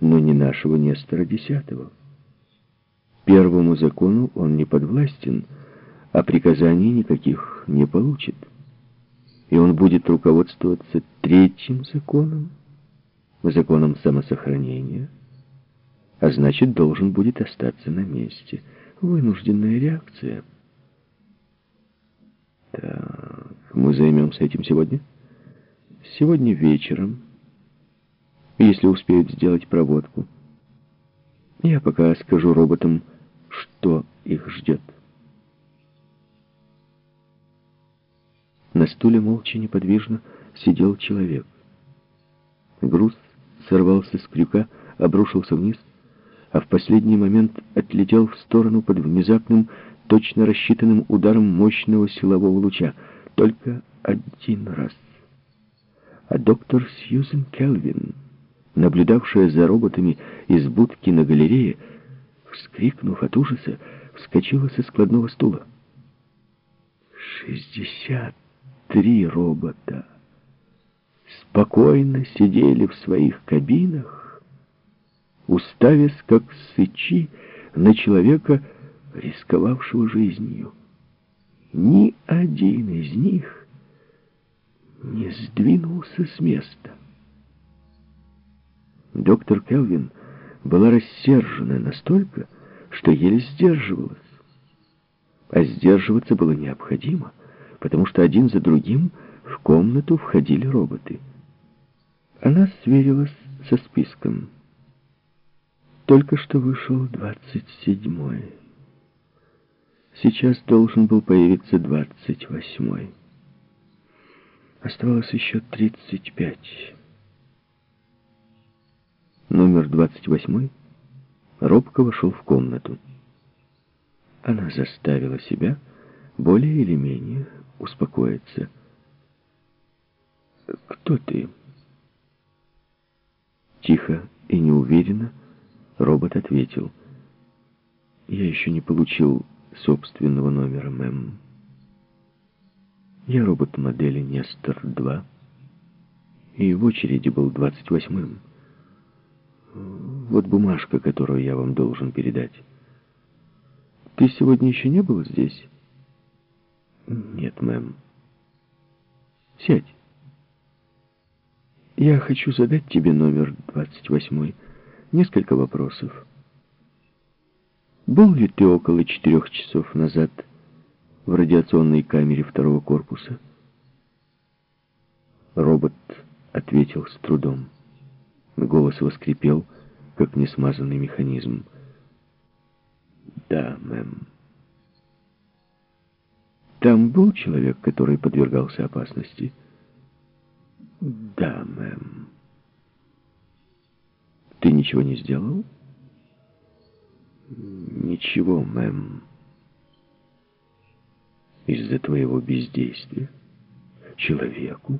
но не нашего Нестора Десятого. Первому закону он не подвластен, а приказаний никаких не получит. И он будет руководствоваться третьим законом, законом самосохранения, а значит, должен будет остаться на месте. Вынужденная реакция. Так, мы займемся этим сегодня? Сегодня вечером, если успеют сделать проводку. Я пока скажу роботам, что их ждет. На стуле молча неподвижно сидел человек. Груз сорвался с крюка, обрушился вниз, а в последний момент отлетел в сторону под внезапным, точно рассчитанным ударом мощного силового луча. Только один раз. А доктор Сьюзен Келвин, наблюдавшая за роботами из будки на галерее, вскрикнув от ужаса, вскочила со складного стула. «Шестьдесят три робота!» спокойно сидели в своих кабинах, уставясь как сычи на человека, рисковавшего жизнью. Ни один из них не сдвинулся с места. Доктор Келвин была рассержена настолько, что еле сдерживалась. А сдерживаться было необходимо, потому что один за другим в комнату входили роботы. Она сверилась со списком. Только что вышел двадцать седьмой. Сейчас должен был появиться двадцать восьмой. Оставалось еще тридцать пять. Номер двадцать восьмой робко вошел в комнату. Она заставила себя более или менее успокоиться. «Кто ты?» Тихо и неуверенно робот ответил. «Я еще не получил собственного номера, мэм. Я робот модели Нестор-2, и в очереди был 28-м. Вот бумажка, которую я вам должен передать. Ты сегодня еще не был здесь?» «Нет, мэм». «Сядь». Я хочу задать тебе номер 28. Несколько вопросов. Был ли ты около четырех часов назад в радиационной камере второго корпуса? Робот ответил с трудом. Голос его как несмазанный механизм. «Да, мэм». «Там был человек, который подвергался опасности?» «Да, мэм». «Ты ничего не сделал?» «Ничего, мэм». «Из-за твоего бездействия человеку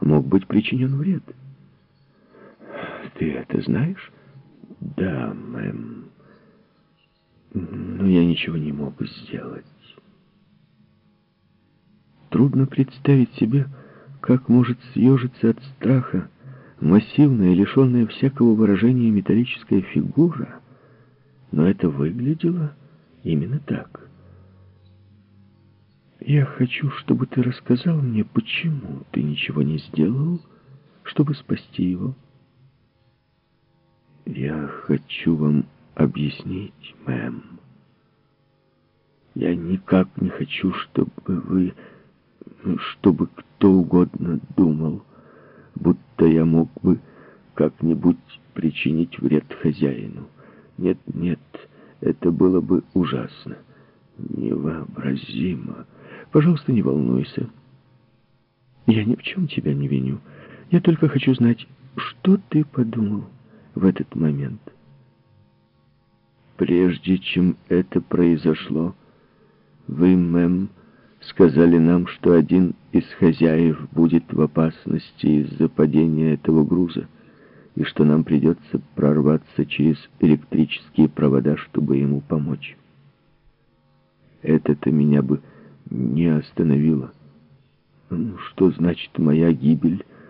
мог быть причинен вред». «Ты это знаешь?» «Да, мэм». «Но я ничего не мог сделать». Трудно представить себе, как может съежиться от страха массивная, лишенная всякого выражения металлическая фигура? Но это выглядело именно так. Я хочу, чтобы ты рассказал мне, почему ты ничего не сделал, чтобы спасти его. Я хочу вам объяснить, мэм. Я никак не хочу, чтобы вы чтобы кто угодно думал, будто я мог бы как-нибудь причинить вред хозяину. Нет, нет, это было бы ужасно, невообразимо. Пожалуйста, не волнуйся. Я ни в чем тебя не виню. Я только хочу знать, что ты подумал в этот момент. Прежде чем это произошло, вы, мэм, сказали нам, что один из хозяев будет в опасности из-за падения этого груза, и что нам придется прорваться через электрические провода, чтобы ему помочь. Это-то меня бы не остановило. Ну, что значит моя гибель